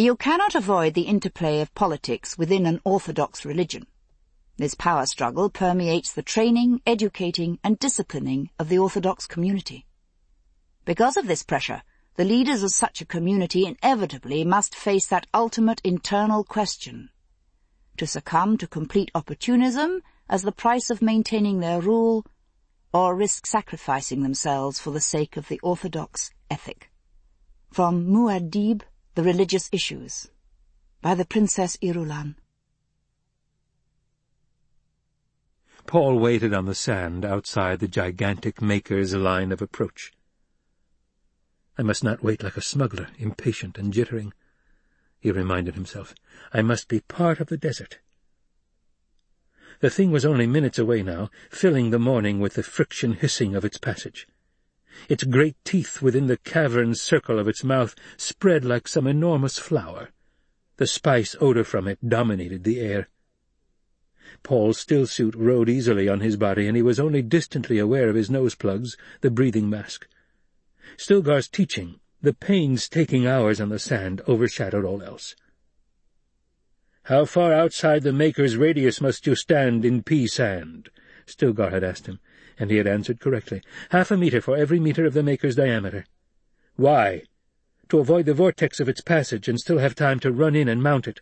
You cannot avoid the interplay of politics within an orthodox religion. This power struggle permeates the training, educating, and disciplining of the orthodox community. Because of this pressure, the leaders of such a community inevitably must face that ultimate internal question. To succumb to complete opportunism as the price of maintaining their rule, or risk sacrificing themselves for the sake of the orthodox ethic. From Muad'Dib the Religious Issues by the Princess Irulan. Paul waited on the sand outside the gigantic maker's line of approach. I must not wait like a smuggler, impatient and jittering. He reminded himself. I must be part of the desert. The thing was only minutes away now, filling the morning with the friction hissing of its passage. Its great teeth within the cavern circle of its mouth spread like some enormous flower. The spice odor from it dominated the air. Paul's still suit rode easily on his body, and he was only distantly aware of his nose plugs, the breathing mask. Stilgar's teaching, the painstaking hours on the sand, overshadowed all else. "'How far outside the Maker's radius must you stand in pea sand?' Stilgar had asked him and he had answered correctly. Half a metre for every metre of the Maker's diameter. Why? To avoid the vortex of its passage and still have time to run in and mount it.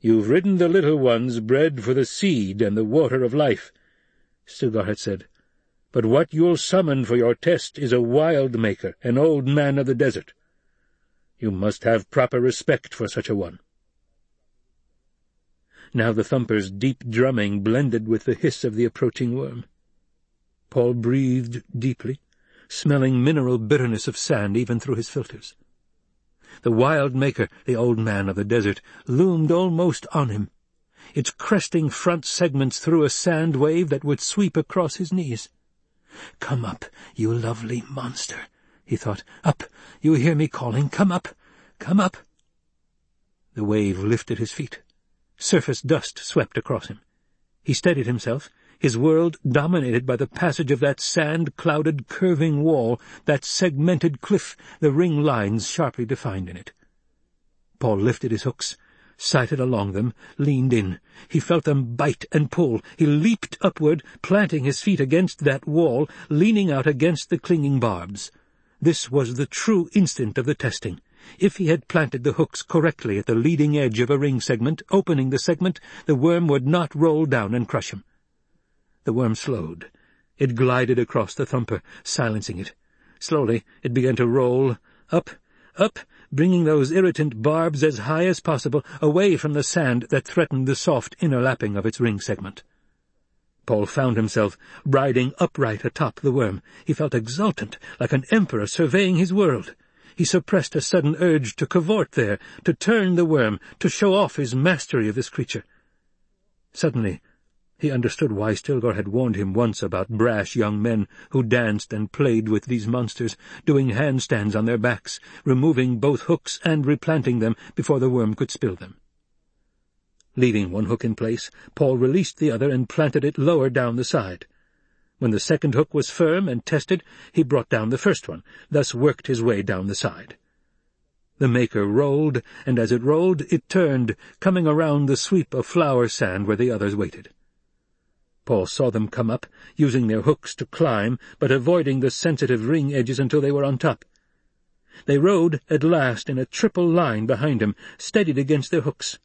You've ridden the little ones bred for the seed and the water of life, Stilgar had said. But what you'll summon for your test is a wild maker, an old man of the desert. You must have proper respect for such a one. Now the thumper's deep drumming blended with the hiss of the approaching worm. Paul breathed deeply, smelling mineral bitterness of sand even through his filters. The wild maker, the old man of the desert, loomed almost on him. Its cresting front segments threw a sand wave that would sweep across his knees. "'Come up, you lovely monster,' he thought. "'Up! You hear me calling. Come up! Come up!' The wave lifted his feet. Surface dust swept across him. He steadied himself, his world dominated by the passage of that sand-clouded, curving wall, that segmented cliff, the ring lines sharply defined in it. Paul lifted his hooks, sighted along them, leaned in. He felt them bite and pull. He leaped upward, planting his feet against that wall, leaning out against the clinging barbs. This was the true instant of the testing. If he had planted the hooks correctly at the leading edge of a ring segment, opening the segment, the worm would not roll down and crush him. The worm slowed. It glided across the thumper, silencing it. Slowly it began to roll, up, up, bringing those irritant barbs as high as possible, away from the sand that threatened the soft inner lapping of its ring segment. Paul found himself riding upright atop the worm. He felt exultant, like an emperor surveying his world. He suppressed a sudden urge to cavort there, to turn the worm, to show off his mastery of this creature. Suddenly he understood why Stilgar had warned him once about brash young men who danced and played with these monsters, doing handstands on their backs, removing both hooks and replanting them before the worm could spill them. Leaving one hook in place, Paul released the other and planted it lower down the side. When the second hook was firm and tested, he brought down the first one, thus worked his way down the side. The maker rolled, and as it rolled, it turned, coming around the sweep of flour sand where the others waited. Paul saw them come up, using their hooks to climb, but avoiding the sensitive ring edges until they were on top. They rode, at last, in a triple line behind him, steadied against their hooks.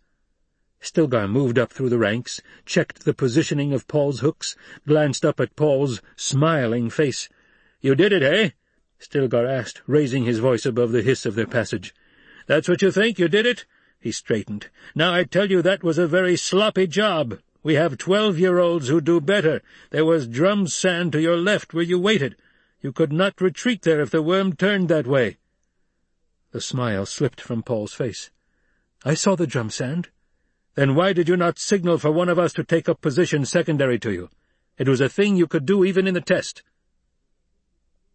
Stilgar moved up through the ranks, checked the positioning of Paul's hooks, glanced up at Paul's smiling face. "'You did it, eh?' Stilgar asked, raising his voice above the hiss of their passage. "'That's what you think? You did it?' He straightened. "'Now I tell you that was a very sloppy job. We have twelve-year-olds who do better. There was drum sand to your left where you waited. You could not retreat there if the worm turned that way.' The smile slipped from Paul's face. "'I saw the drum sand.' "'Then why did you not signal for one of us to take up position secondary to you? It was a thing you could do even in the test.'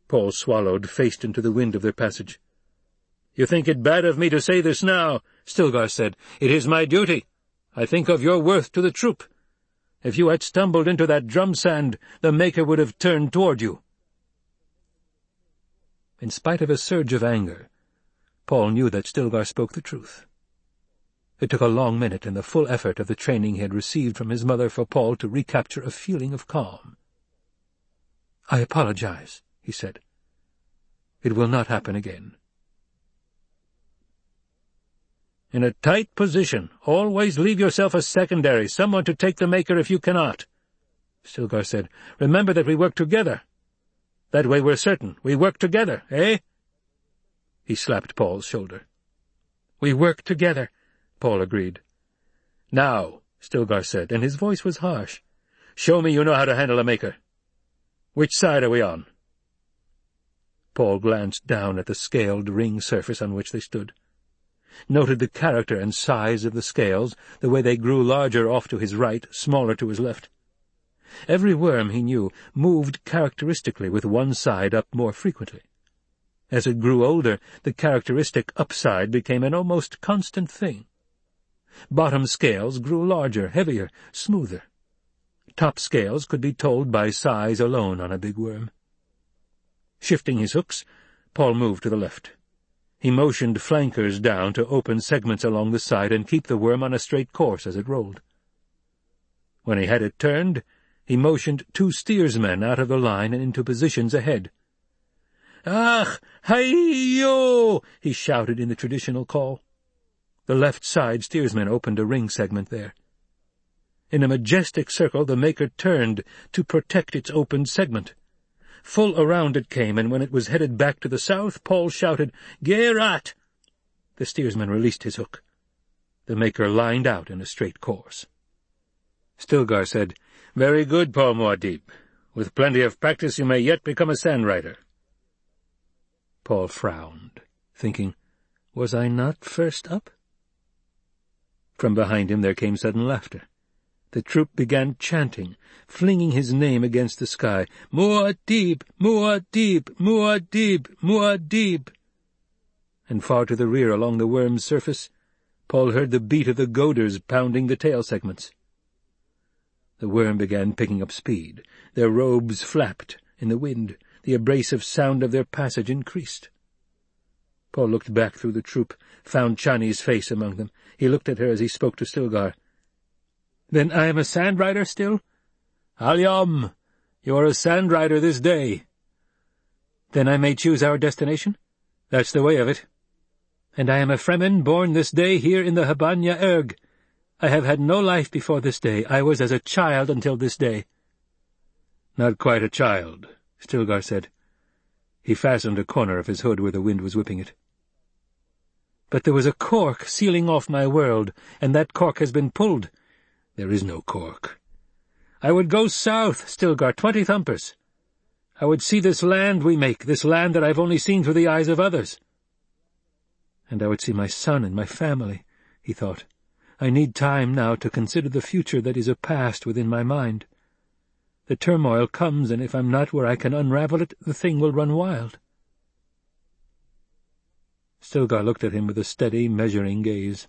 Paul swallowed, faced into the wind of their passage. "'You think it bad of me to say this now,' Stilgar said. "'It is my duty. I think of your worth to the troop. If you had stumbled into that drum sand, the Maker would have turned toward you. In spite of a surge of anger, Paul knew that Stilgar spoke the truth. It took a long minute and the full effort of the training he had received from his mother for Paul to recapture a feeling of calm. "'I apologize,' he said. "'It will not happen again.' In a tight position, always leave yourself a secondary, someone to take the maker if you cannot. Stilgar said, Remember that we work together. That way we're certain. We work together, eh? He slapped Paul's shoulder. We work together, Paul agreed. Now, Stilgar said, and his voice was harsh, show me you know how to handle a maker. Which side are we on? Paul glanced down at the scaled ring surface on which they stood, noted the character and size of the scales, the way they grew larger off to his right, smaller to his left. Every worm, he knew, moved characteristically with one side up more frequently. As it grew older, the characteristic upside became an almost constant thing. Bottom scales grew larger, heavier, smoother. Top scales could be told by size alone on a big worm. Shifting his hooks, Paul moved to the left. He motioned flankers down to open segments along the side and keep the worm on a straight course as it rolled. When he had it turned, he motioned two steersmen out of the line and into positions ahead. "'Ach, hi-yo!' he shouted in the traditional call. The left side steersman opened a ring segment there. In a majestic circle the Maker turned to protect its open segment. Full around it came, and when it was headed back to the south, Paul shouted, "'Geyrat!' The steersman released his hook. The Maker lined out in a straight course. Stilgar said, very good, Paul Muad'Dib. With plenty of practice you may yet become a sandrider. Paul frowned, thinking, was I not first up? From behind him there came sudden laughter. The troop began chanting, flinging his name against the sky. Muad'Dib! Muad'Dib! Muad'Dib! Muad'Dib! And far to the rear along the worm's surface, Paul heard the beat of the goaders pounding the tail segments. The worm began picking up speed. Their robes flapped in the wind. The abrasive sound of their passage increased. Paul looked back through the troop, found Chani's face among them. He looked at her as he spoke to Stilgar. "'Then I am a sandrider still?' "'Alyom! You are a sandrider this day.' "'Then I may choose our destination?' "'That's the way of it.' "'And I am a Fremen born this day here in the Habanya Erg. I have had no life before this day. I was as a child until this day.' "'Not quite a child,' Stilgar said. He fastened a corner of his hood where the wind was whipping it. "'But there was a cork sealing off my world, and that cork has been pulled.' "'There is no cork.' "'I would go south, Stilgar, twenty thumpers. I would see this land we make, this land that I've only seen through the eyes of others.' "'And I would see my son and my family,' he thought. I need time now to consider the future that is a past within my mind. The turmoil comes, and if I'm not where I can unravel it, the thing will run wild. Stilgar looked at him with a steady, measuring gaze.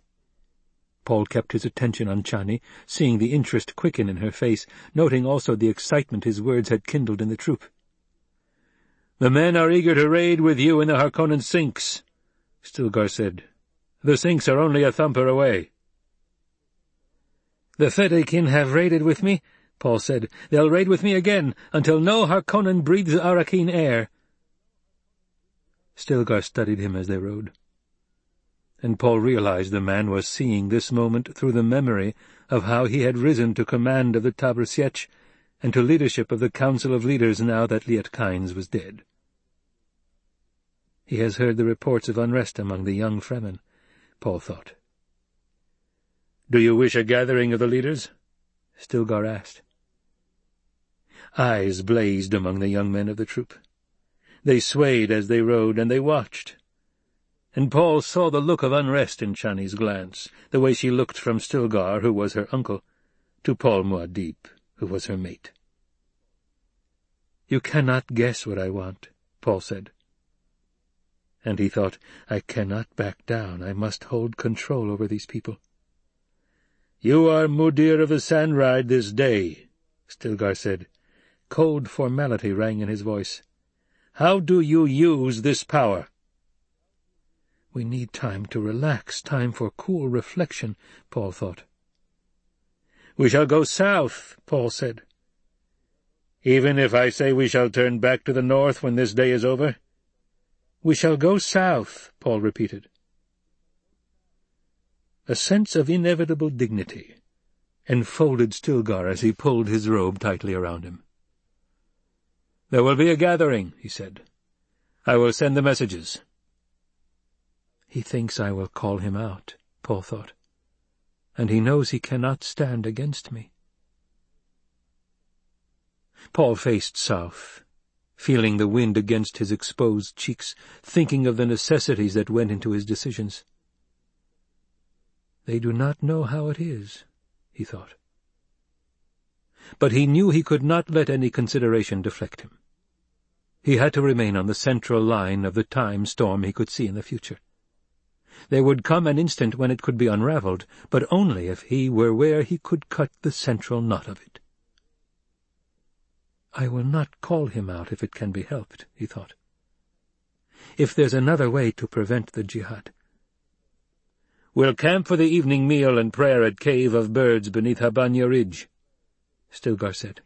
Paul kept his attention on Chani, seeing the interest quicken in her face, noting also the excitement his words had kindled in the troop. "'The men are eager to raid with you in the Harkonnen sinks,' Stilgar said. "'The sinks are only a thumper away.' The Fedaykin have raided with me, Paul said. They'll raid with me again, until no Harkonnen breathes Arakeen air. Stilgar studied him as they rode. And Paul realized the man was seeing this moment through the memory of how he had risen to command of the Sietch and to leadership of the Council of Leaders now that Liet Kynes was dead. He has heard the reports of unrest among the young Fremen, Paul thought. "'Do you wish a gathering of the leaders?' Stilgar asked. Eyes blazed among the young men of the troop. They swayed as they rode, and they watched. And Paul saw the look of unrest in Chani's glance, the way she looked from Stilgar, who was her uncle, to Paul Muad'Dib, who was her mate. "'You cannot guess what I want,' Paul said. And he thought, I cannot back down. I must hold control over these people. "'You are Mudir of the Sandride this day,' Stilgar said. Cold formality rang in his voice. "'How do you use this power?' We need time to relax, time for cool reflection, Paul thought. We shall go south, Paul said. Even if I say we shall turn back to the north when this day is over? We shall go south, Paul repeated. A sense of inevitable dignity enfolded Stilgar as he pulled his robe tightly around him. There will be a gathering, he said. I will send the messages. He thinks I will call him out, Paul thought, and he knows he cannot stand against me. Paul faced south, feeling the wind against his exposed cheeks, thinking of the necessities that went into his decisions. They do not know how it is, he thought. But he knew he could not let any consideration deflect him. He had to remain on the central line of the time storm he could see in the future. There would come an instant when it could be unravelled, but only if he were where he could cut the central knot of it. I will not call him out if it can be helped, he thought. If there's another way to prevent the jihad. We'll camp for the evening meal and prayer at Cave of Birds beneath Habanya Ridge, Stilgar said.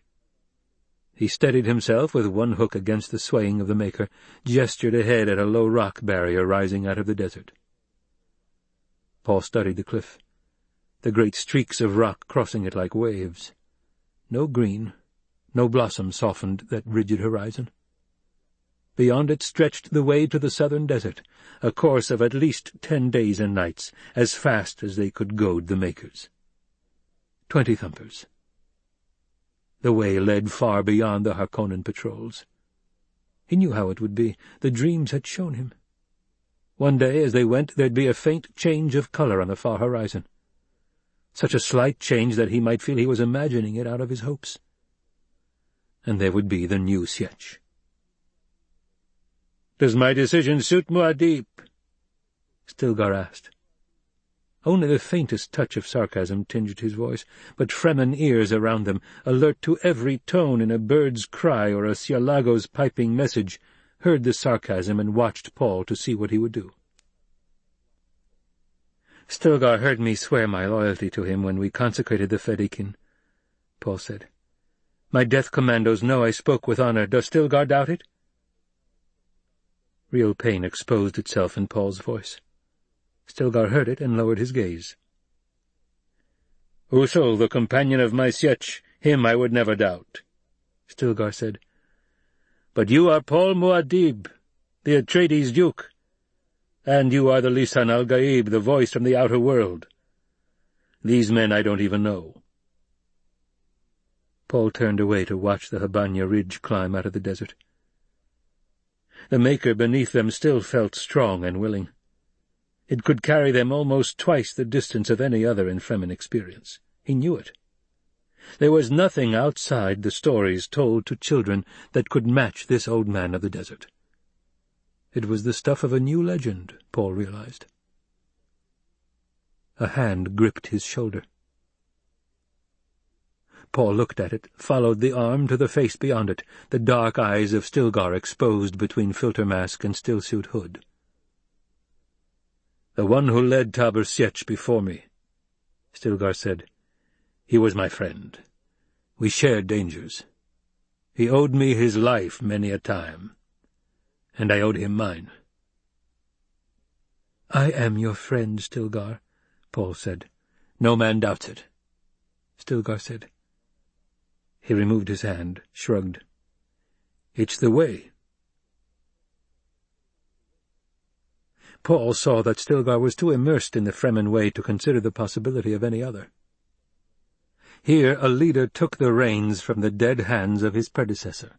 He steadied himself with one hook against the swaying of the Maker, gestured ahead at a low rock barrier rising out of the desert. Paul studied the cliff, the great streaks of rock crossing it like waves. No green, no blossom softened that rigid horizon. Beyond it stretched the way to the southern desert, a course of at least ten days and nights, as fast as they could goad the Makers. Twenty thumpers. The way led far beyond the Harkonnen patrols. He knew how it would be. The dreams had shown him. One day, as they went, there'd be a faint change of color on the far horizon. Such a slight change that he might feel he was imagining it out of his hopes. And there would be the new Sietch. "'Does my decision suit Muad'Dib?' Stilgar asked. Only the faintest touch of sarcasm tinged his voice, but Fremen ears around them, alert to every tone in a bird's cry or a cielago's piping message, heard the sarcasm and watched Paul to see what he would do. Stilgar heard me swear my loyalty to him when we consecrated the Fedaykin, Paul said. My death commandos know I spoke with honor. Does Stilgar doubt it? Real pain exposed itself in Paul's voice. Stilgar heard it and lowered his gaze. Usul, the companion of my Sietch, him I would never doubt, Stilgar said. But you are Paul Muad'Dib, the Atreides Duke, and you are the Lisan al-Gaib, the voice from the outer world. These men I don't even know. Paul turned away to watch the Habanya ridge climb out of the desert. The Maker beneath them still felt strong and willing. It could carry them almost twice the distance of any other in Fremen experience. He knew it. There was nothing outside the stories told to children that could match this old man of the desert. It was the stuff of a new legend, Paul realized. A hand gripped his shoulder. Paul looked at it, followed the arm to the face beyond it, the dark eyes of Stilgar exposed between filter mask and stillsuit hood. The one who led Tabr Sietch before me, Stilgar said. He was my friend. We shared dangers. He owed me his life many a time, and I owed him mine. I am your friend, Stilgar, Paul said. No man doubts it, Stilgar said. He removed his hand, shrugged. It's the way. Paul saw that Stilgar was too immersed in the Fremen way to consider the possibility of any other. Here a leader took the reins from the dead hands of his predecessor,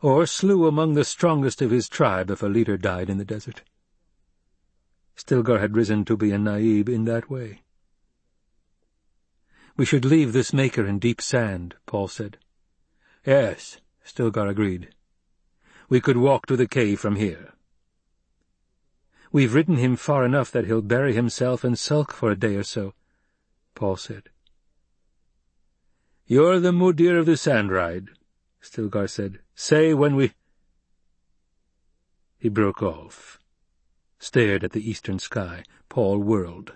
or slew among the strongest of his tribe if a leader died in the desert. Stilgar had risen to be a Naib in that way. "'We should leave this maker in deep sand,' Paul said. "'Yes,' Stilgar agreed. "'We could walk to the cave from here.' We've ridden him far enough that he'll bury himself and sulk for a day or so, Paul said. You're the mudir of the sand ride, Stilgar said. Say when we— He broke off. stared at the eastern sky. Paul whirled.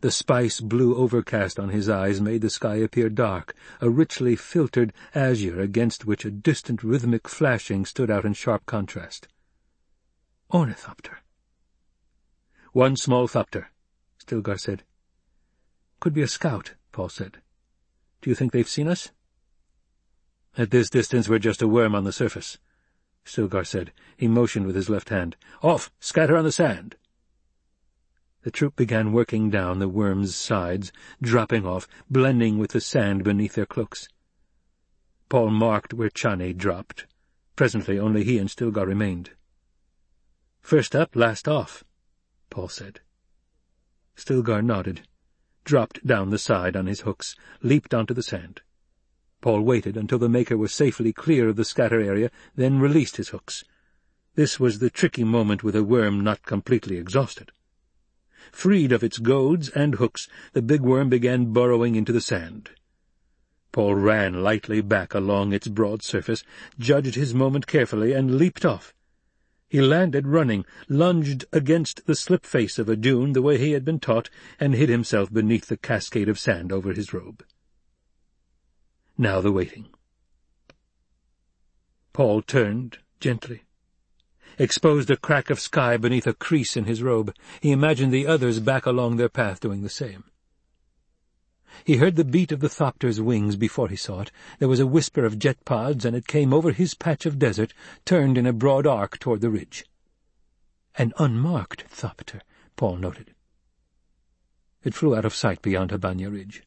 The spice blue overcast on his eyes made the sky appear dark, a richly filtered azure against which a distant rhythmic flashing stood out in sharp contrast. Ornithopter. One small thopter, Stilgar said. Could be a scout, Paul said. Do you think they've seen us? At this distance we're just a worm on the surface, Stilgar said. He motioned with his left hand. Off! Scatter on the sand! The troop began working down the worms' sides, dropping off, blending with the sand beneath their cloaks. Paul marked where Chani dropped. Presently only he and Stilgar remained. First up, last off, Paul said. Stilgar nodded, dropped down the side on his hooks, leaped onto the sand. Paul waited until the Maker was safely clear of the scatter area, then released his hooks. This was the tricky moment with a worm not completely exhausted. Freed of its goads and hooks, the big worm began burrowing into the sand. Paul ran lightly back along its broad surface, judged his moment carefully, and leaped off. He landed running, lunged against the slip face of a dune the way he had been taught, and hid himself beneath the cascade of sand over his robe. Now the waiting. Paul turned gently exposed a crack of sky beneath a crease in his robe. He imagined the others back along their path doing the same. He heard the beat of the thopter's wings before he saw it. There was a whisper of jet pods, and it came over his patch of desert, turned in a broad arc toward the ridge. An unmarked thopter, Paul noted. It flew out of sight beyond Habanya Ridge.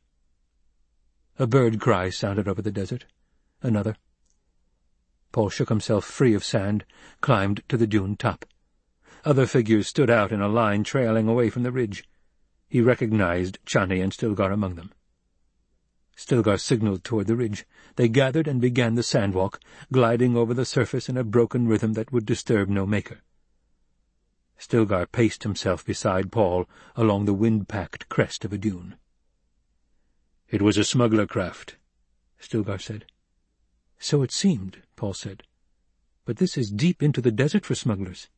A bird cry sounded over the desert. Another. Paul shook himself free of sand, climbed to the dune top. Other figures stood out in a line trailing away from the ridge. He recognized Chani and Stilgar among them. Stilgar signaled toward the ridge. They gathered and began the sandwalk, gliding over the surface in a broken rhythm that would disturb no maker. Stilgar paced himself beside Paul along the wind-packed crest of a dune. "'It was a smuggler craft,' Stilgar said. "'So it seemed,' Paul said. "'But this is deep into the desert for smugglers.'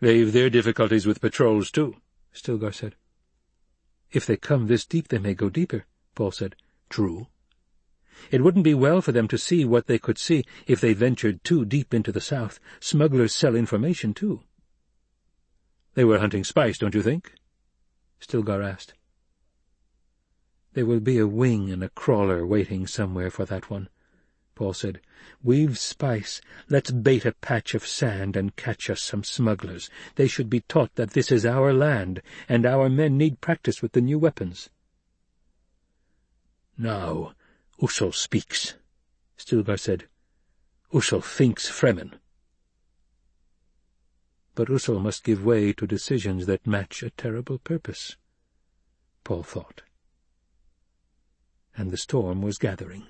"'They've their difficulties with patrols, too,' Stilgar said. "'If they come this deep, they may go deeper,' Paul said. "'True. It wouldn't be well for them to see what they could see if they ventured too deep into the south. Smugglers sell information, too.' "'They were hunting spice, don't you think?' Stilgar asked. "'There will be a wing and a crawler waiting somewhere for that one,' Paul said. We've spice. Let's bait a patch of sand and catch us some smugglers. They should be taught that this is our land, and our men need practice with the new weapons. Now Usul speaks, Stilgar said. Usul thinks Fremen. But Usul must give way to decisions that match a terrible purpose, Paul thought. And the storm was gathering.